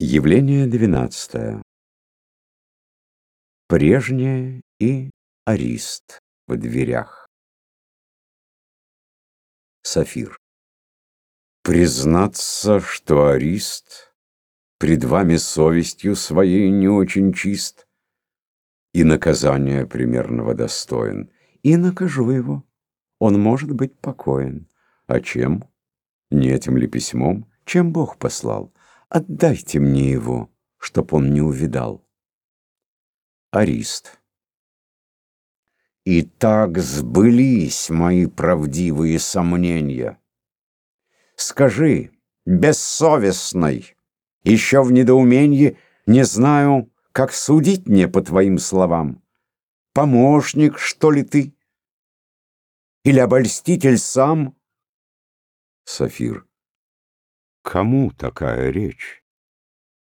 Явление двенадцатое. Прежняя и Арист в дверях. Сафир. Признаться, что Арист пред вами совестью своей не очень чист и наказания примерного достоин. И накажу его. Он может быть покоен. А чем? Не этим ли письмом? Чем Бог послал? Отдайте мне его, чтоб он не увидал. Арист. И так сбылись мои правдивые сомнения. Скажи, бессовестный, еще в недоумении не знаю, как судить мне по твоим словам. Помощник, что ли ты? Или обольститель сам? Сафир. Кому такая речь?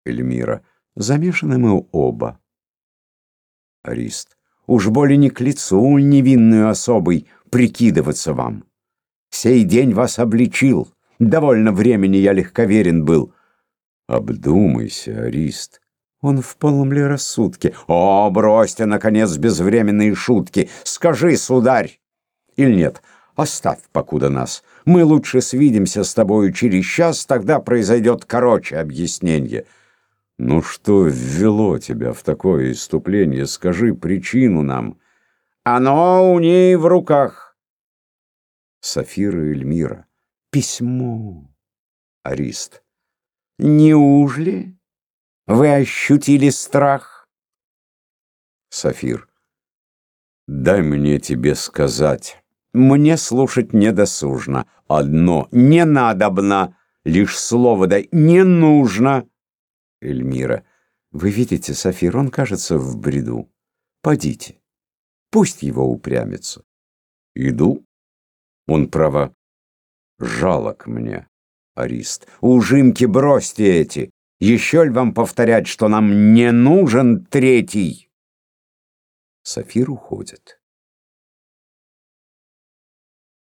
Эльмира. Замешаны мы оба. Арист. Уж более не к лицу невинную особой прикидываться вам. Сей день вас обличил. Довольно времени я легковерен был. Обдумайся, Арист. Он в полном ли рассудке? О, бросьте, наконец, безвременные шутки. Скажи, сударь. Или нет, Оставь покуда нас. Мы лучше свидимся с тобою через час, тогда произойдет короче объяснение. Ну что ввело тебя в такое иступление? Скажи причину нам. Оно у ней в руках. Сафира Эльмира. Письмо. Арист. Неужели вы ощутили страх? Сафир. Дай мне тебе сказать. Мне слушать недосужно. Одно не надобно, лишь слово дай не нужно. Эльмира. Вы видите, Софир, он кажется в бреду. Подите. Пусть его упрямится. Иду. Он право. Жалок мне. Арист. Ужимки бросьте эти. Еще ль вам повторять, что нам не нужен третий? Софир уходит.